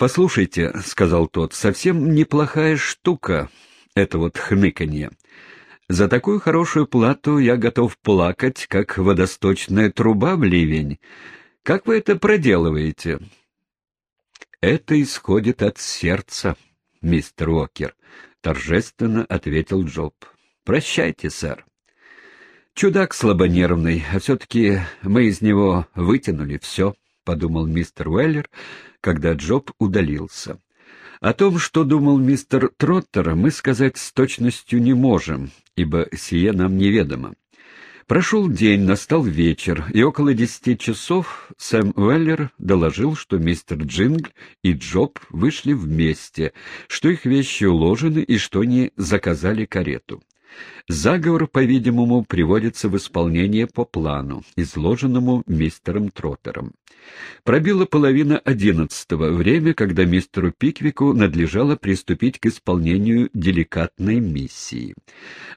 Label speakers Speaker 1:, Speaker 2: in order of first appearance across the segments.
Speaker 1: «Послушайте», — сказал тот, — «совсем неплохая штука, это вот хныканье. За такую хорошую плату я готов плакать, как водосточная труба в ливень. Как вы это проделываете?» «Это исходит от сердца, мистер Уокер», — торжественно ответил Джоб. «Прощайте, сэр». «Чудак слабонервный, а все-таки мы из него вытянули все», — подумал мистер Уэллер, когда Джоб удалился. О том, что думал мистер Троттер, мы сказать с точностью не можем, ибо сие нам неведомо. Прошел день, настал вечер, и около десяти часов Сэм Уэллер доложил, что мистер Джингль и Джоб вышли вместе, что их вещи уложены и что они заказали карету. Заговор, по-видимому, приводится в исполнение по плану, изложенному мистером Троттером. Пробила половина одиннадцатого, время, когда мистеру Пиквику надлежало приступить к исполнению деликатной миссии.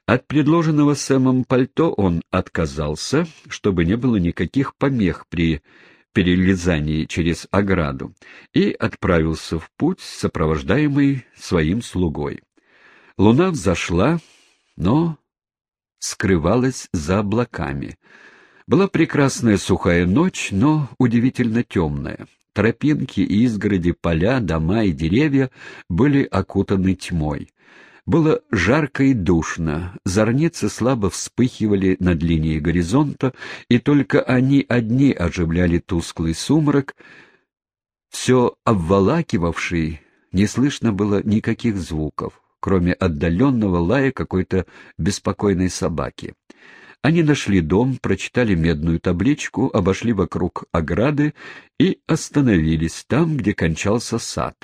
Speaker 1: От предложенного Сэмом пальто он отказался, чтобы не было никаких помех при перелезании через ограду, и отправился в путь, сопровождаемый своим слугой. Луна взошла, но скрывалась за облаками. Была прекрасная сухая ночь, но удивительно темная. Тропинки, изгороди, поля, дома и деревья были окутаны тьмой. Было жарко и душно, зорницы слабо вспыхивали над линией горизонта, и только они одни оживляли тусклый сумрак. Все обволакивавший, не слышно было никаких звуков кроме отдаленного лая какой-то беспокойной собаки. Они нашли дом, прочитали медную табличку, обошли вокруг ограды и остановились там, где кончался сад.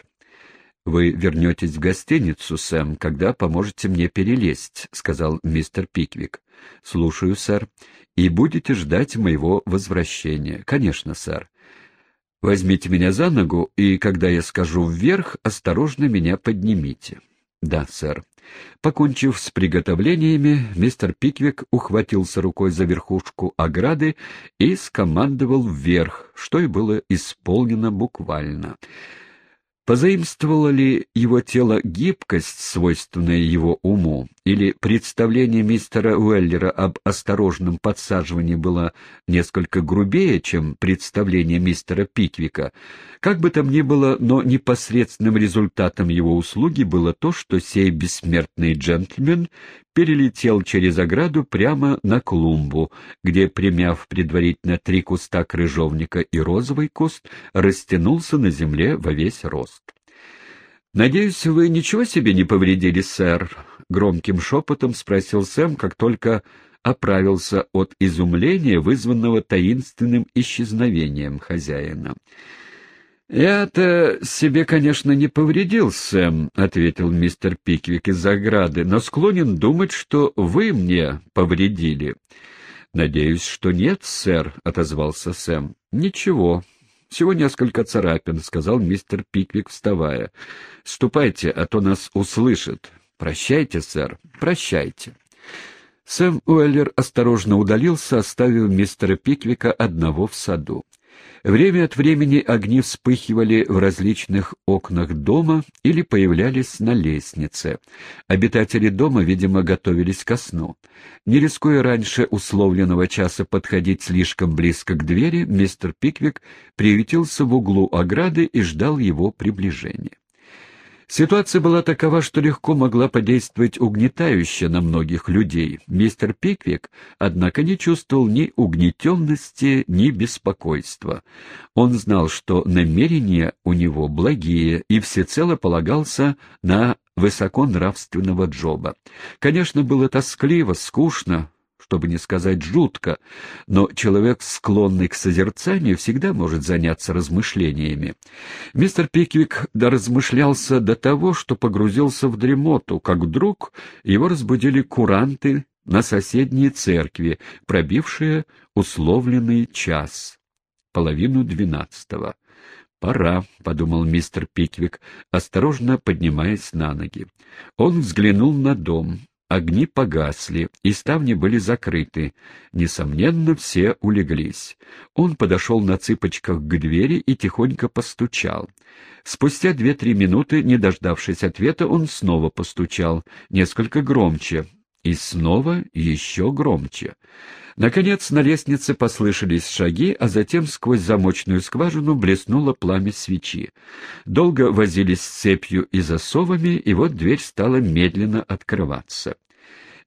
Speaker 1: «Вы вернетесь в гостиницу, Сэм, когда поможете мне перелезть», — сказал мистер Пиквик. «Слушаю, сэр. И будете ждать моего возвращения». «Конечно, сэр. Возьмите меня за ногу, и когда я скажу вверх, осторожно меня поднимите». «Да, сэр». Покончив с приготовлениями, мистер Пиквик ухватился рукой за верхушку ограды и скомандовал вверх, что и было исполнено буквально. Позаимствовало ли его тело гибкость, свойственная его уму, или представление мистера Уэллера об осторожном подсаживании было несколько грубее, чем представление мистера Пиквика? Как бы там ни было, но непосредственным результатом его услуги было то, что сей бессмертный джентльмен перелетел через ограду прямо на клумбу, где, примяв предварительно три куста крыжовника и розовый куст, растянулся на земле во весь рост. «Надеюсь, вы ничего себе не повредили, сэр?» — громким шепотом спросил Сэм, как только оправился от изумления, вызванного таинственным исчезновением хозяина. «Я-то себе, конечно, не повредил, Сэм», — ответил мистер Пиквик из ограды, «но склонен думать, что вы мне повредили». «Надеюсь, что нет, сэр», — отозвался Сэм. «Ничего, всего несколько царапин», — сказал мистер Пиквик, вставая. «Ступайте, а то нас услышат. Прощайте, сэр, прощайте». Сэм Уэллер осторожно удалился, оставив мистера Пиквика одного в саду. Время от времени огни вспыхивали в различных окнах дома или появлялись на лестнице. Обитатели дома, видимо, готовились ко сну. Не рискуя раньше условленного часа подходить слишком близко к двери, мистер Пиквик приютился в углу ограды и ждал его приближения. Ситуация была такова, что легко могла подействовать угнетающе на многих людей. Мистер Пиквик, однако, не чувствовал ни угнетенности, ни беспокойства. Он знал, что намерения у него благие, и всецело полагался на высоконравственного Джоба. Конечно, было тоскливо, скучно, чтобы не сказать жутко, но человек, склонный к созерцанию, всегда может заняться размышлениями. Мистер Пиквик доразмышлялся до того, что погрузился в дремоту, как вдруг его разбудили куранты на соседней церкви, пробившие условленный час, половину двенадцатого. «Пора», — подумал мистер Пиквик, осторожно поднимаясь на ноги. Он взглянул на дом. Огни погасли, и ставни были закрыты. Несомненно, все улеглись. Он подошел на цыпочках к двери и тихонько постучал. Спустя две-три минуты, не дождавшись ответа, он снова постучал, несколько громче, и снова еще громче. Наконец на лестнице послышались шаги, а затем сквозь замочную скважину блеснуло пламя свечи. Долго возились с цепью и засовами, и вот дверь стала медленно открываться.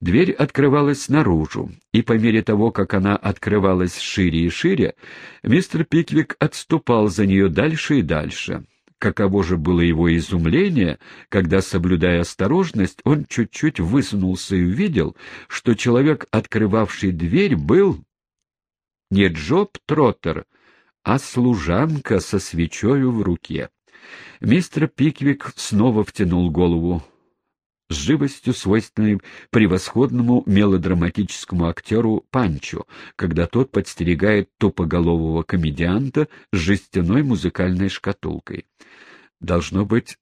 Speaker 1: Дверь открывалась наружу, и по мере того, как она открывалась шире и шире, мистер Пиквик отступал за нее дальше и дальше. Каково же было его изумление, когда, соблюдая осторожность, он чуть-чуть высунулся и увидел, что человек, открывавший дверь, был не Джоб Троттер, а служанка со свечою в руке. Мистер Пиквик снова втянул голову с живостью, свойственной превосходному мелодраматическому актеру Панчо, когда тот подстерегает тупоголового комедианта с жестяной музыкальной шкатулкой. «Должно быть,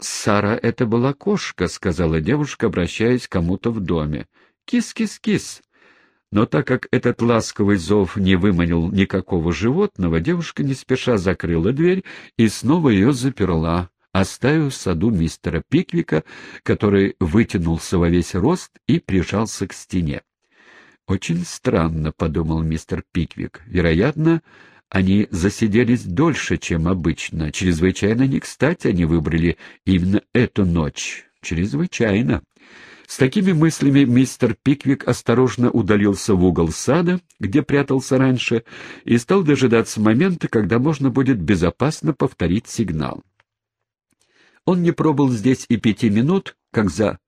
Speaker 1: Сара это была кошка», — сказала девушка, обращаясь к кому-то в доме. «Кис-кис-кис». Но так как этот ласковый зов не выманил никакого животного, девушка не спеша закрыла дверь и снова ее заперла, оставив в саду мистера Пиквика, который вытянулся во весь рост и прижался к стене. «Очень странно», — подумал мистер Пиквик. «Вероятно, они засиделись дольше, чем обычно. Чрезвычайно не кстати они выбрали именно эту ночь. Чрезвычайно». С такими мыслями мистер Пиквик осторожно удалился в угол сада, где прятался раньше, и стал дожидаться момента, когда можно будет безопасно повторить сигнал. Он не пробыл здесь и пяти минут, как за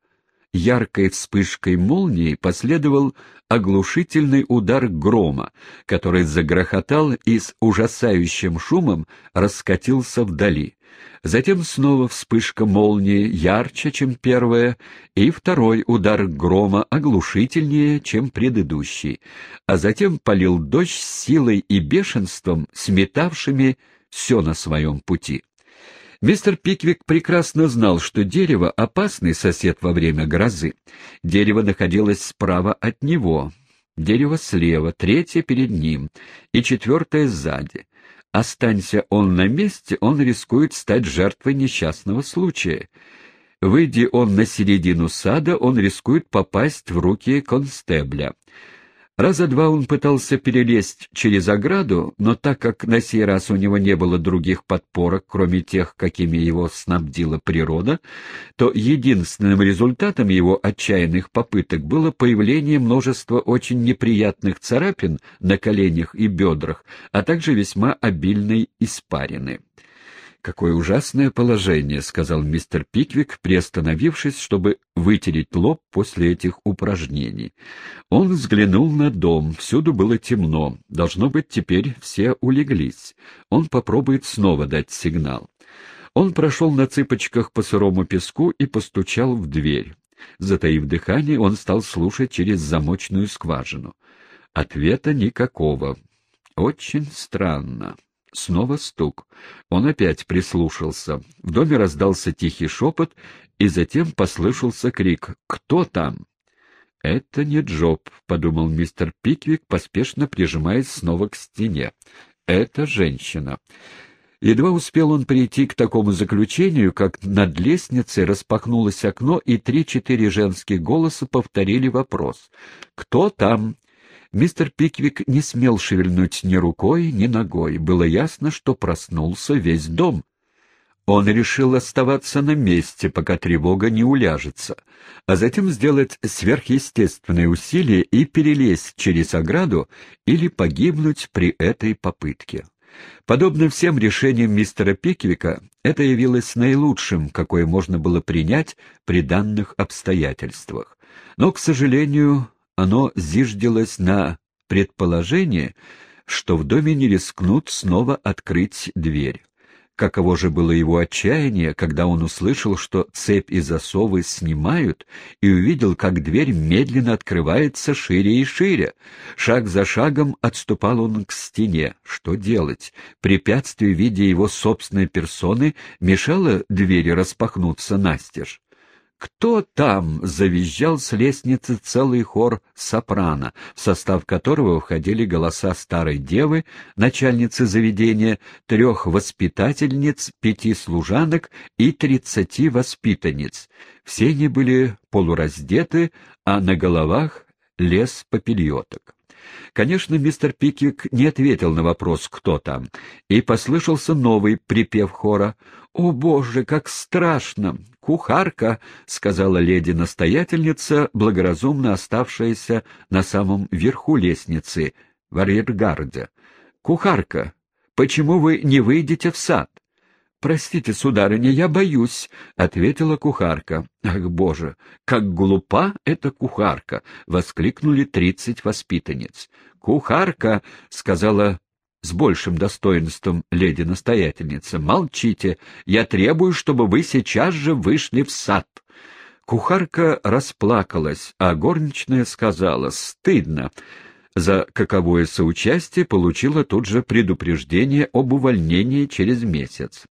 Speaker 1: яркой вспышкой молнии последовал оглушительный удар грома, который загрохотал и с ужасающим шумом раскатился вдали. Затем снова вспышка молнии ярче, чем первая, и второй удар грома оглушительнее, чем предыдущий, а затем полил дождь силой и бешенством, сметавшими все на своем пути. Мистер Пиквик прекрасно знал, что дерево — опасный сосед во время грозы. Дерево находилось справа от него, дерево слева, третье перед ним и четвертое сзади. Останься он на месте, он рискует стать жертвой несчастного случая. Выйди он на середину сада, он рискует попасть в руки констебля. Раза два он пытался перелезть через ограду, но так как на сей раз у него не было других подпорок, кроме тех, какими его снабдила природа, то единственным результатом его отчаянных попыток было появление множества очень неприятных царапин на коленях и бедрах, а также весьма обильной испарины. «Какое ужасное положение», — сказал мистер Пиквик, приостановившись, чтобы вытереть лоб после этих упражнений. Он взглянул на дом. Всюду было темно. Должно быть, теперь все улеглись. Он попробует снова дать сигнал. Он прошел на цыпочках по сырому песку и постучал в дверь. Затаив дыхание, он стал слушать через замочную скважину. Ответа никакого. Очень странно. Снова стук. Он опять прислушался. В доме раздался тихий шепот, и затем послышался крик «Кто там?». «Это не Джоб», — подумал мистер Пиквик, поспешно прижимаясь снова к стене. «Это женщина». Едва успел он прийти к такому заключению, как над лестницей распахнулось окно, и три-четыре женские голоса повторили вопрос. «Кто там?» Мистер Пиквик не смел шевельнуть ни рукой, ни ногой. Было ясно, что проснулся весь дом. Он решил оставаться на месте, пока тревога не уляжется, а затем сделать сверхъестественные усилия и перелезть через ограду или погибнуть при этой попытке. Подобно всем решениям мистера Пиквика, это явилось наилучшим, какое можно было принять при данных обстоятельствах. Но, к сожалению, оно зиждилось на предположение, что в доме не рискнут снова открыть дверь. Каково же было его отчаяние, когда он услышал, что цепь и засовы снимают, и увидел, как дверь медленно открывается шире и шире. Шаг за шагом отступал он к стене. Что делать? Препятствие в виде его собственной персоны мешало двери распахнуться настежь. «Кто там?» — завизжал с лестницы целый хор сопрано, в состав которого входили голоса старой девы, начальницы заведения, трех воспитательниц, пяти служанок и тридцати воспитанниц. Все они были полураздеты, а на головах лес попельоток. Конечно, мистер Пиквик не ответил на вопрос «кто там?», и послышался новый припев хора «О, Боже, как страшно! Кухарка!» — сказала леди-настоятельница, благоразумно оставшаяся на самом верху лестницы, в арьергарде. «Кухарка, почему вы не выйдете в сад?» «Простите, сударыня, я боюсь», — ответила кухарка. «Ах, боже, как глупа эта кухарка!» — воскликнули тридцать воспитанниц. «Кухарка!» — сказала с большим достоинством леди-настоятельница. «Молчите! Я требую, чтобы вы сейчас же вышли в сад!» Кухарка расплакалась, а горничная сказала «Стыдно!» За каковое соучастие получила тут же предупреждение об увольнении через месяц.